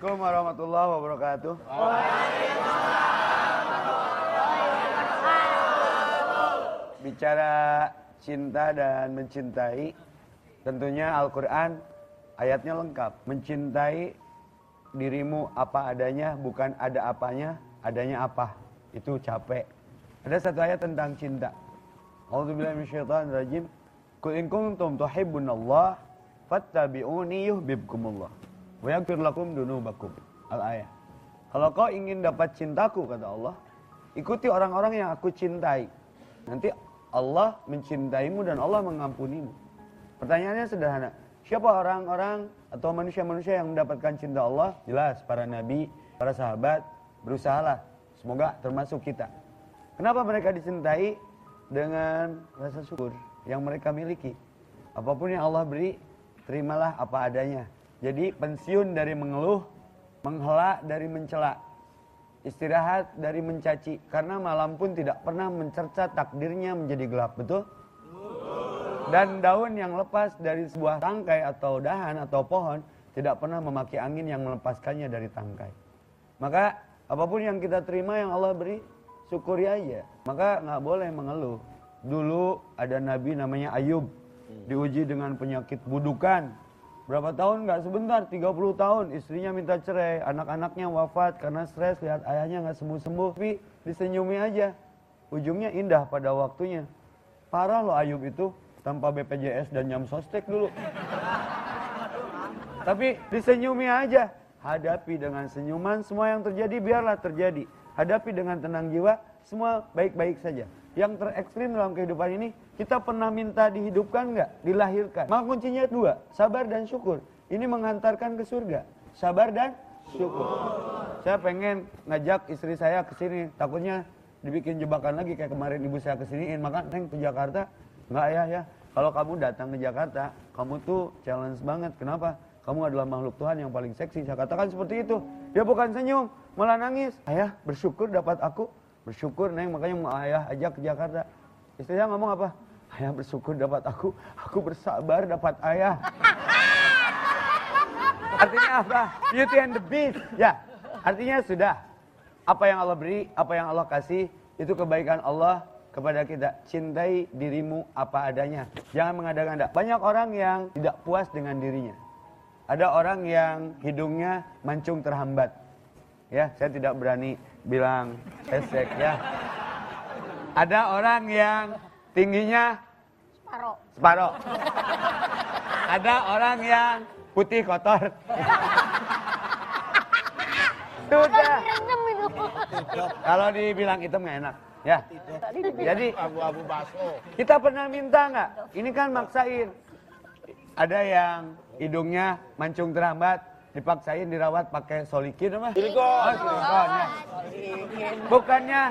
Assalamualaikum warahmatullahi wabarakatuh. Bicara cinta dan mencintai, tentunya Al-Quran ayatnya lengkap. Mencintai dirimu apa adanya, bukan ada apanya, adanya apa. Itu capek. Ada satu ayat tentang cinta. A'udzubillahiminasyaitonirrajim. Qul in kuntum tuhibbunallah fattabi'uni yuhibbukumullah wa yaghfir lakum dunubakum. Al-ayat. Kalau kau ingin dapat cintaku kata Allah, ikuti orang-orang yang aku cintai. Nanti Allah mencintaimu dan Allah mengampunimu. Pertanyaannya sederhana. Siapa orang-orang atau manusia-manusia yang mendapatkan cinta Allah? Jelas para nabi, para sahabat, berusahalah. Semoga termasuk kita. Kenapa mereka dicintai? Dengan rasa syukur yang mereka miliki. Apa pun yang Allah beri, terimalah apa adanya. Jadi pensiun dari mengeluh, menghela dari mencela. Istirahat dari mencaci. Karena malam pun tidak pernah mencerca takdirnya menjadi gelap. Betul? Dan daun yang lepas dari sebuah tangkai atau dahan atau pohon tidak pernah memaki angin yang melepaskannya dari tangkai. Maka apa pun yang kita terima yang Allah beri, syukuri aja. Maka nggak boleh mengeluh. Dulu ada nabi namanya Ayub, diuji dengan penyakit budukan. Berapa tahun nggak sebentar, 30 tahun istrinya minta cerai, anak-anaknya wafat karena stres lihat ayahnya nggak sembuh-sembuh, tapi disenyumi aja. Ujungnya indah pada waktunya. Parah loh Ayub itu tanpa BPJS dan jam sostek dulu. Tapi disenyumi aja. Hadapi dengan senyuman semua yang terjadi biarlah terjadi. Hadapi dengan tenang jiwa semua baik-baik saja. Yang terekstrim dalam kehidupan ini kita pernah minta dihidupkan nggak? Dilahirkan. Maka kuncinya dua, sabar dan syukur. Ini mengantarkan ke surga. Sabar dan syukur. Saya pengen ngajak istri saya ke sini. Takutnya dibikin jebakan lagi kayak kemarin ibu saya kesiniin. Maka neng ke Jakarta. Nggak ya ya. Kalau kamu datang ke Jakarta, kamu tuh challenge banget. Kenapa? Kamu adalah makhluk Tuhan yang paling seksi. Saya katakan seperti itu. Dia bukan senyum, malah nangis. Ayah bersyukur dapat aku. Bersyukur neng, makanya mau ayah ajak ke Jakarta. Istri saya ngomong apa? Ayah bersyukur dapat aku. Aku bersabar dapat ayah. Artinya apa? Beauty and the Beast. Ya, artinya sudah. Apa yang Allah beri, apa yang Allah kasih, itu kebaikan Allah kepada kita. Cintai dirimu apa adanya. Jangan mengada-ngada. Banyak orang yang tidak puas dengan dirinya. Ada orang yang hidungnya mancung terhambat. Ya, saya tidak berani bilang esek ya. Ada orang yang tingginya Separoh. separoh. Ada orang yang putih kotor. Sudah. Kalau dibilang hitam nggak enak. Ya. Jadi Abu-abu baso. kita pernah minta nggak? Ini kan maksain. Ada yang hidungnya mancung terhambat, dipaksain dirawat pakai solikin apa? Silikon. Oh, silikon ya. Bukannya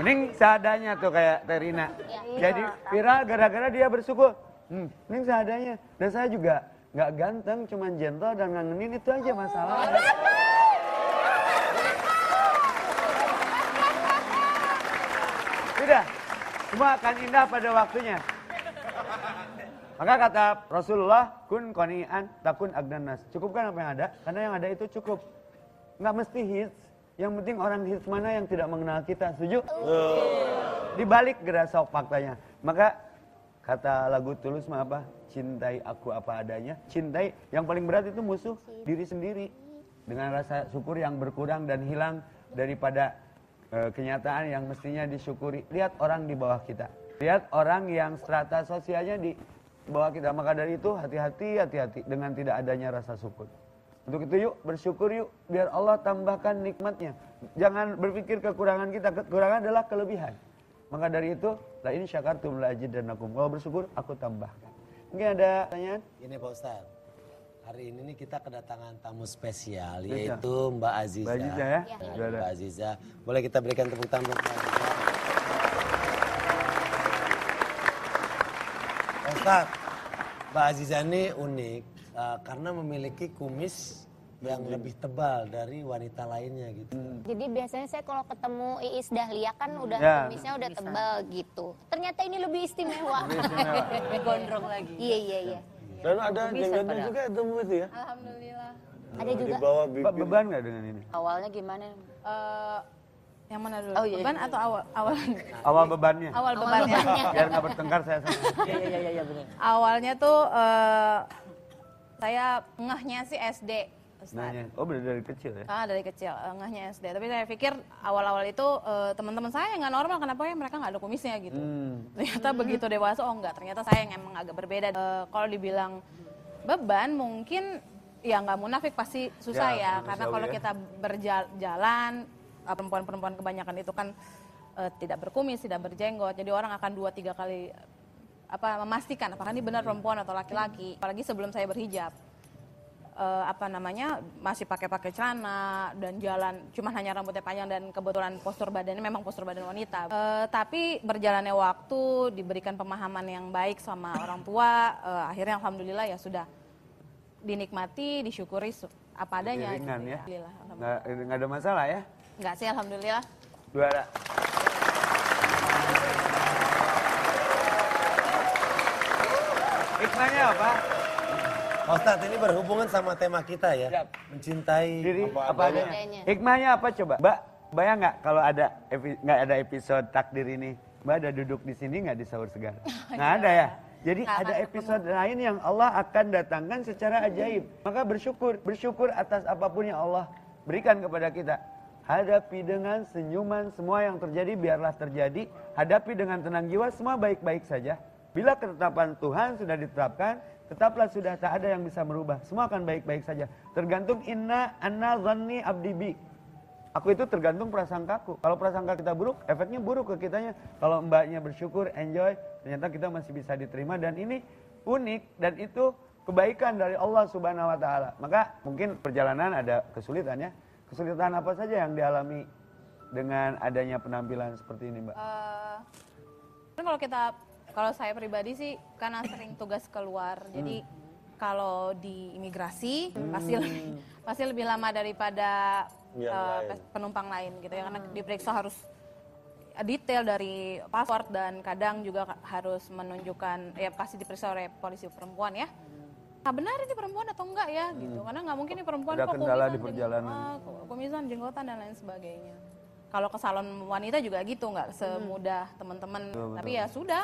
mending seadanya tuh kayak Terina. Jadi viral gara-gara dia bersyukur. Hmm, mending seadanya. Dan saya juga nggak ganteng, cuman gentle dan ngangenin itu aja masalahnya. Sudah, semua akan indah pada waktunya. Maka kata Rasulullah, kun konian takun agnanas. Cukupkan apa yang ada, karena yang ada itu cukup. Nggak mesti hits, yang penting orang hits mana yang tidak mengenal kita. Setuju? Di balik gerasok faktanya. Maka kata lagu Tulus mah apa? Cintai aku apa adanya. Cintai, yang paling berat itu musuh diri sendiri. Dengan rasa syukur yang berkurang dan hilang daripada eh, kenyataan yang mestinya disyukuri. Lihat orang di bawah kita. Lihat orang yang strata sosialnya di bawah kita. Maka dari itu hati-hati, hati-hati dengan tidak adanya rasa syukur. Untuk itu yuk bersyukur yuk biar Allah tambahkan nikmatnya. Jangan berpikir kekurangan kita, kekurangan adalah kelebihan. Maka dari itu, la in syakartum la azidannakum. Kalau bersyukur aku tambahkan. Mungkin ada pertanyaan? Ini Pak Ustadz. Hari ini nih kita kedatangan tamu spesial Bisa. yaitu Mbak Aziza. Mbak Aziza ya? Nah. Mbak Aziza. Boleh kita berikan tepuk tangan untuk Mbak Aziza. Pak Ustadz, Mbak Aziza ini unik eh, karena memiliki kumis yang lebih tebal dari wanita lainnya gitu. Jadi biasanya saya kalau ketemu Iis Dahlia kan udah Ya. kumisnya udah tebal gitu. Ternyata ini lebih istimewa. Lebih istimewa. Gondrong lagi. Iya iya iya. Dan ada Bisa jenggotnya juga itu Bu, itu ya. Alhamdulillah. Ada Di juga. bawah Pak bibir. beban nggak dengan ini? Awalnya gimana? Eh, yang mana dulu? Oh, iya, Beban iya. atau awal awal Awal bebannya. awal Awal bebannya? bebannya. Biar nggak bertengkar saya sama. Iya iya iya iya benar. Awalnya tuh eh, saya ngehnya sih SD. Ustaz. Nanya. Oh bener dari kecil ya? Ah dari kecil eh, ngehnya SD. Tapi saya pikir awal-awal itu eh, teman-teman saya nggak normal. Kenapa ya mereka nggak ada kumisnya gitu? Hmm. Ternyata begitu dewasa oh enggak. Ternyata saya yang emang agak berbeda. Eh, kalau dibilang beban mungkin ya nggak munafik pasti susah Ya, ya. Karena kalau ya. kita berjalan perempuan-perempuan kebanyakan itu kan eh, tidak berkumis, tidak berjenggot. Jadi orang akan dua tiga kali apa memastikan apakah ini benar perempuan atau laki-laki. Apalagi sebelum saya berhijab eh, apa namanya masih pakai-pakai celana dan jalan cuma hanya rambutnya panjang dan kebetulan postur badannya memang postur badan wanita. Eh, tapi berjalannya waktu diberikan pemahaman yang baik sama orang tua, eh, akhirnya alhamdulillah ya sudah dinikmati, disyukuri apa adanya. Ringan gitu. ya? Alhamdulillah. Nggak, nggak ada masalah ya? Enggak sih alhamdulillah. Juara. Hikmahnya apa? Ustadz ini berhubungan sama tema kita ya. Siap. Mencintai Diri Apa apa, adanya. Hikmahnya apa coba? Mbak, bayang nggak kalau ada nggak ada episode takdir ini? Mbak ada duduk di sini nggak di sahur segar? Nggak ada ya? Jadi Nggak ada episode lain yang Allah akan datangkan secara ajaib. Maka bersyukur, bersyukur atas apa pun yang Allah berikan kepada kita. Hadapi dengan senyuman semua yang terjadi biarlah terjadi. Hadapi dengan tenang jiwa semua baik-baik saja. Bila ketetapan Tuhan sudah ditetapkan, tetaplah sudah tak ada yang bisa merubah. Semua akan baik-baik saja. Tergantung inna anna zanni abdi bi. Aku itu tergantung prasangkaku. Kalau prasangka kita buruk, efeknya buruk ke kitanya. Kalau mbaknya bersyukur, enjoy, ternyata kita masih bisa diterima dan ini unik dan itu kebaikan dari Allah Subhanahu wa taala. Maka mungkin perjalanan ada kesulitan ya. Kesulitan apa saja yang dialami dengan adanya penampilan seperti ini, Mbak? Eh, kan kalau kita kalau saya pribadi sih karena sering tugas keluar jadi kalau di imigrasi pasti lebih, pasti lebih lama daripada Yang eh, lain. penumpang lain gitu ya karena diperiksa harus detail dari password dan kadang juga harus menunjukkan ya pasti diperiksa oleh polisi perempuan ya ah benar ini perempuan atau enggak ya gitu karena nggak mungkin ini perempuan Ada kok kendala kumisan, di perjalanan. ah, kumisan jenggotan dan lain sebagainya kalau ke salon wanita juga gitu nggak semudah teman-teman Betul, tapi ya sudah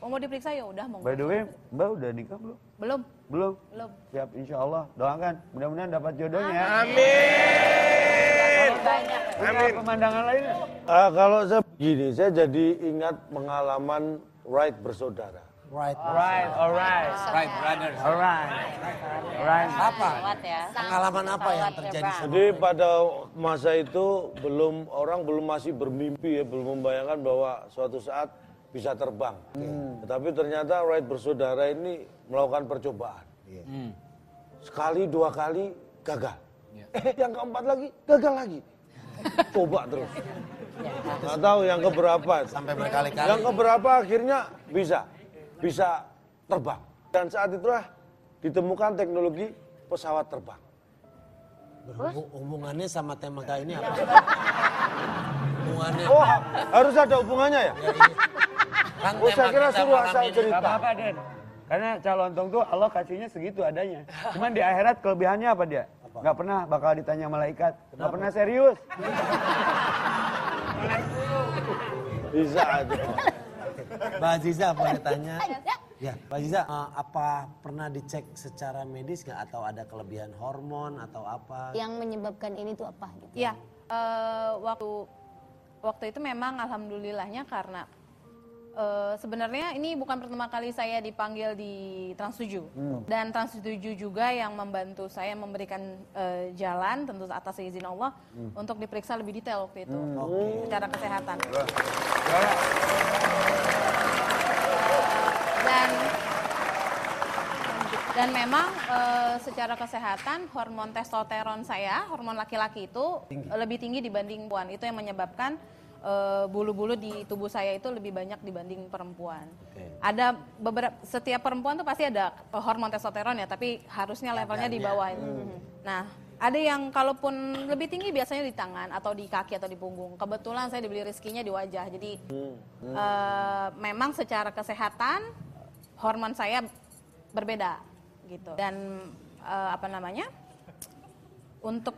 mau diperiksa ya udah mau By the way, Mbak udah nikah belum? belum Belum? belum Siap, insya Allah. Doakan, mudah-mudahan dapat jodohnya ya. Banyak. Punya pemandangan lain nggak? Ah, kalau saya begini, saya jadi ingat pengalaman Wright bersaudara. Right. Alright, alright. Right, brothers. Alright. Alright. Apa? Ya. Pengalaman apa yang terjadi Jadi pada masa itu belum orang belum masih bermimpi ya, belum membayangkan bahwa suatu saat bisa terbang. Tetapi ternyata Wright bersaudara ini melakukan percobaan. Sekali dua kali gagal. Eh yang keempat lagi gagal lagi. Coba terus. Nggak tahu yang keberapa. sampai berkali-kali? Yang keberapa akhirnya bisa bisa terbang. Dan saat itulah ditemukan teknologi pesawat terbang. Berhubung- hubungannya sama tema kali ini apa? hubungannya. Oh, harus ada hubungannya ya? Kan Oh, saya kira suruh asal cerita. Gak apa-apa, Den. Karena calon tong tuh Allah kasihnya segitu adanya. Cuman di akhirat kelebihannya apa dia? Gak pernah bakal ditanya malaikat. Gak pernah serius. Bisa aja. Mbak Aziza boleh tanya? Ya, Mbak Aziza, eh, apa pernah dicek secara medis nggak atau ada kelebihan hormon atau apa? Yang menyebabkan ini tuh apa gitu? Iya, eh, waktu waktu itu memang alhamdulillahnya karena eh, sebenarnya ini bukan pertama kali saya dipanggil di Trans 7 dan Trans 7 juga yang membantu saya memberikan eh, jalan tentu atas izin Allah untuk diperiksa lebih detail waktu itu secara kesehatan. Dan dan memang eh, secara kesehatan hormon testosteron saya, hormon laki-laki itu lebih tinggi dibanding perempuan. Itu yang menyebabkan eh, bulu-bulu di tubuh saya itu lebih banyak dibanding perempuan. Oke. Ada beberapa setiap perempuan tuh pasti ada hormon testosteron ya, tapi harusnya levelnya di bawah. Nah, ada yang kalaupun lebih tinggi biasanya di tangan atau di kaki atau di punggung. Kebetulan saya dibeli rezekinya di wajah. Jadi eh, memang secara kesehatan hormon saya berbeda gitu. Dan eh, apa namanya? untuk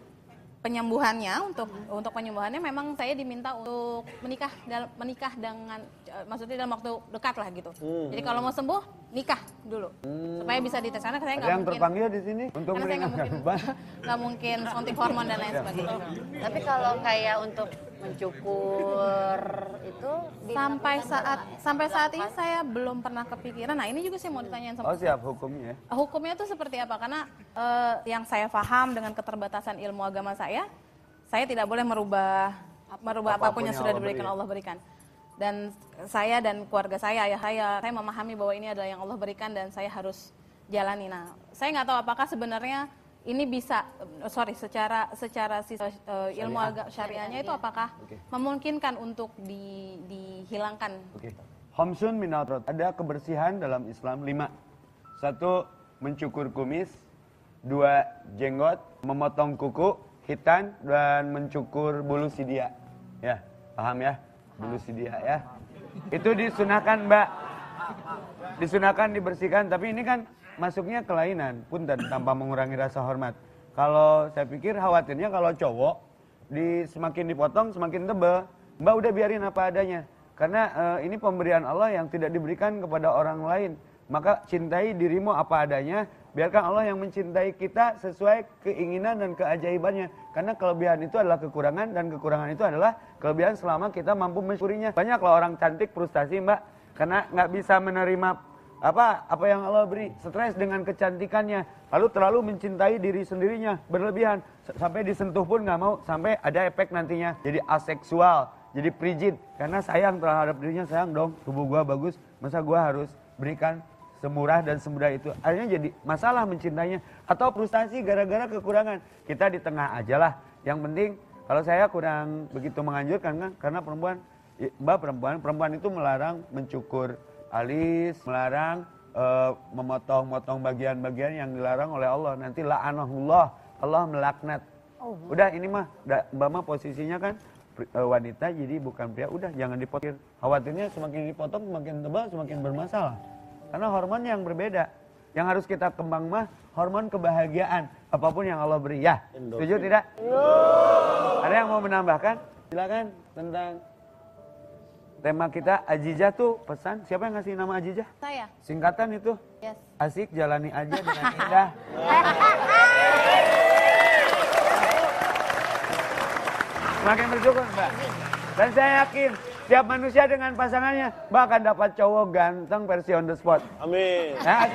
penyembuhannya untuk untuk penyembuhannya memang saya diminta untuk menikah dal- menikah dengan maksudnya dalam waktu dekat lah gitu. Jadi kalau mau sembuh nikah dulu supaya bisa dites karena saya nggak yang mungkin terpanggil di sini untuk karena saya nggak mungkin nggak mungkin suntik hormon dan lain sebagainya. Tapi kalau kayak untuk mencukur itu Sampai saat ya? sampai saat ini saya belum pernah kepikiran. Nah ini juga saya mau ditanyain sama Oh siap hukumnya ya. hukumnya itu seperti apa? Karena eh, yang saya paham dengan keterbatasan ilmu agama saya, saya tidak boleh merubah merubah apa pun, Apa pun yang yang sudah Allah diberikan beri. Allah berikan. Dan saya dan keluarga saya, ayah saya, saya memahami bahwa ini adalah yang Allah berikan dan saya harus jalani. Nah, saya nggak tahu apakah sebenarnya ini bisa, eh, sorry, secara secara sis- eh, ilmu agama syariahnya itu apakah memungkinkan untuk di- dihilangkan? Oke. Homsun minal. Ada kebersihan dalam Islam lima. Satu, mencukur kumis. Dua, jenggot. Memotong kuku, hitan, dan mencukur bulu sidia. Ya, paham ya? Bulu sidia ya. Itu disunahkan mbak. Disunahkan dibersihkan, tapi ini kan masuknya kelainan. Punten, tanpa mengurangi rasa hormat. Kalau saya pikir khawatirnya kalau cowok di semakin dipotong semakin tebal. Mbak udah biarin apa adanya. Karena eh, ini pemberian Allah yang tidak diberikan kepada orang lain. Maka cintai dirimu apa adanya. Biarkan Allah yang mencintai kita sesuai keinginan dan keajaibannya. Karena kelebihan itu adalah kekurangan dan kekurangan itu adalah kelebihan selama kita mampu mensyukurinya. Banyak loh orang cantik frustasi mbak. Karena nggak bisa menerima apa apa yang Allah beri. Stres dengan kecantikannya. Lalu terlalu mencintai diri sendirinya berlebihan. S- sampai disentuh pun nggak mau. Sampai ada efek nantinya. Jadi aseksual. Jadi frigid. Karena sayang terhadap dirinya sayang dong. Tubuh gua bagus. Masa gua harus berikan semurah dan semudah itu akhirnya jadi masalah mencintainya atau frustasi gara-gara kekurangan. Kita di tengah aja lah. Yang penting kalau saya kurang begitu menganjurkan kan karena perempuan mbak perempuan perempuan itu melarang mencukur alis melarang eh, memotong-motong bagian-bagian yang dilarang oleh Allah. Nanti la'anahullah Allah melaknat. Udah ini mah mbak mah posisinya kan eh, wanita jadi bukan pria. Udah jangan dipotong. Khawatirnya semakin dipotong semakin tebal semakin bermasalah karena hormon yang berbeda. Yang harus kita kembang mah hormon kebahagiaan. Apa pun yang Allah beri ya. Setuju tidak? Ada yang mau menambahkan? Silakan tentang tema kita Ajijah tuh pesan. Siapa yang ngasih nama Ajijah? Saya, singkatan itu? Yes. asik jalani aja dengan indah. Semakin bersyukur mbak. Dan saya yakin Setiap manusia dengan pasangannya Mbak akan dapat cowok ganteng versi on the spot Amin. ya.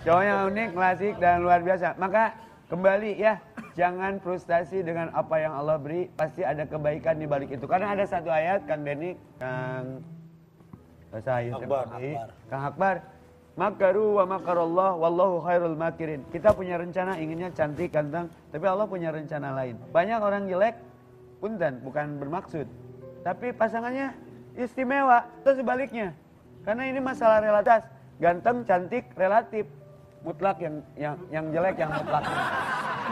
Cowoknya unik, klasik, dan luar biasa Maka kembali ya Jangan frustasi dengan apa yang Allah beri Pasti ada kebaikan di balik itu Karena ada satu ayat Kang Denny Kang saya Akbar. Kang Akbar Makaru wa makarallah wallahu khairul makirin. Kita punya rencana inginnya cantik, ganteng, tapi Allah punya rencana lain. Banyak orang jelek, punten, bukan bermaksud. Tapi pasangannya istimewa, itu sebaliknya. Karena ini masalah relatif. Ganteng, cantik, relatif. Mutlak yang yang yang jelek yang mutlak.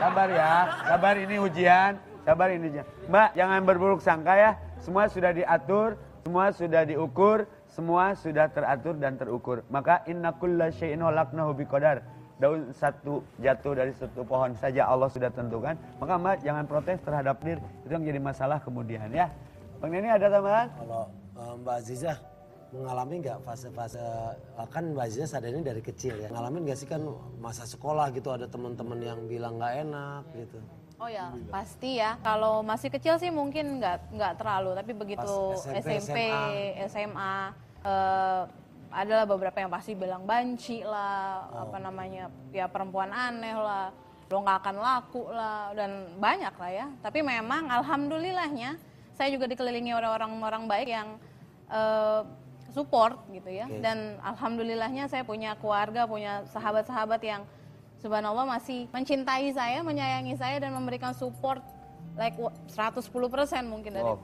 Sabar ya, sabar ini ujian, sabar ini ujian. Mbak, jangan berburuk sangka ya. Semua sudah diatur, semua sudah diukur, semua sudah teratur dan terukur. Maka inna kulla syai'in khalaqnahu biqadar. Daun satu jatuh dari satu pohon saja Allah sudah tentukan. Maka Mbak jangan protes terhadap dir. Itu yang jadi masalah kemudian ya. Bang Neni ada tambahan? Kalau eh, Mbak Aziza mengalami nggak fase-fase eh, kan Mbak Aziza sadar ini dari kecil ya. Ngalamin nggak sih kan masa sekolah gitu ada teman-teman yang bilang nggak enak gitu. Oh ya, pasti ya. Kalau masih kecil sih mungkin nggak nggak terlalu, tapi begitu Pas SMP, SMP, SMA, eh, adalah beberapa yang pasti bilang banci lah, apa namanya, ya perempuan aneh lah, lo nggak akan laku lah, dan banyak lah ya. Tapi memang alhamdulillahnya saya juga dikelilingi oleh orang-orang baik yang eh, support gitu ya. Dan alhamdulillahnya saya punya keluarga, punya sahabat-sahabat yang subhanallah masih mencintai saya, menyayangi saya dan memberikan support like wa- 110% mungkin dari Wow.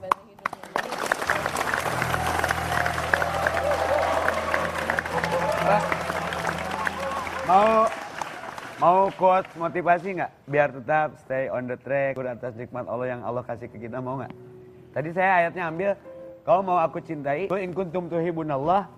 Mbak, mau mau quote motivasi nggak biar tetap stay on the track ber atas nikmat Allah yang Allah kasih ke kita mau nggak? Tadi saya ayatnya ambil kau mau aku cintai in kuntum tuhibunallah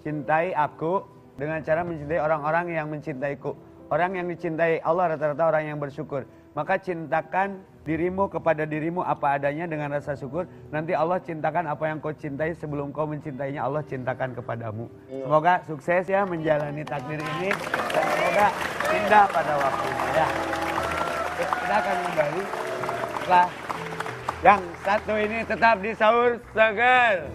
cintai aku dengan cara mencintai orang-orang yang mencintaiku. Orang yang dicintai Allah rata-rata orang yang bersyukur. Maka cintakan dirimu kepada dirimu apa adanya dengan rasa syukur. Nanti Allah cintakan apa yang kau cintai sebelum kau mencintainya Allah cintakan kepadamu. Semoga sukses ya menjalani takdir ini dan semoga indah pada waktunya ya. Kita akan kembali setelah yang satu ini tetap di sahur seger.